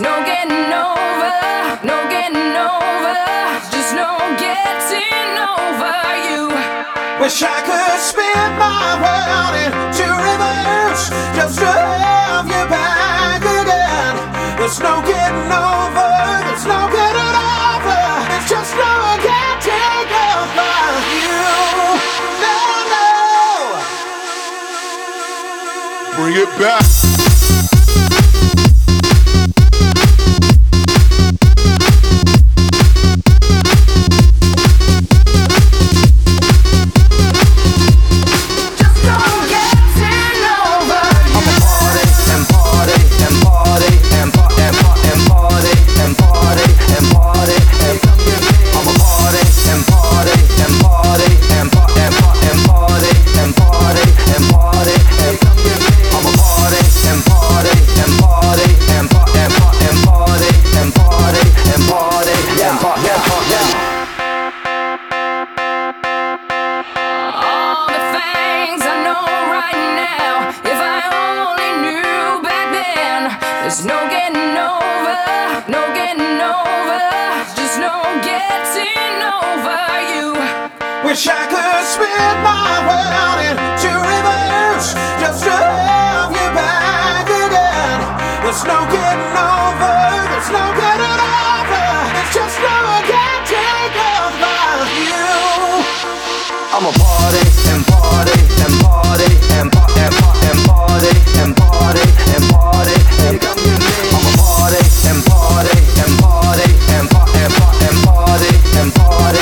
No getting over, no getting over, just no getting over you. Wish I could spin my world into just to have you back again. There's no getting over, there's no getting over, it's just no getting over you. No, no. Bring it back. Wish I could spin my world into reverse just to have you back again. There's no getting over, there's no getting over. It's just no one can take over you. I'ma party and party and party and pa- and pa- and party and party and party and party and party and party and pa- and pa- and party and party and party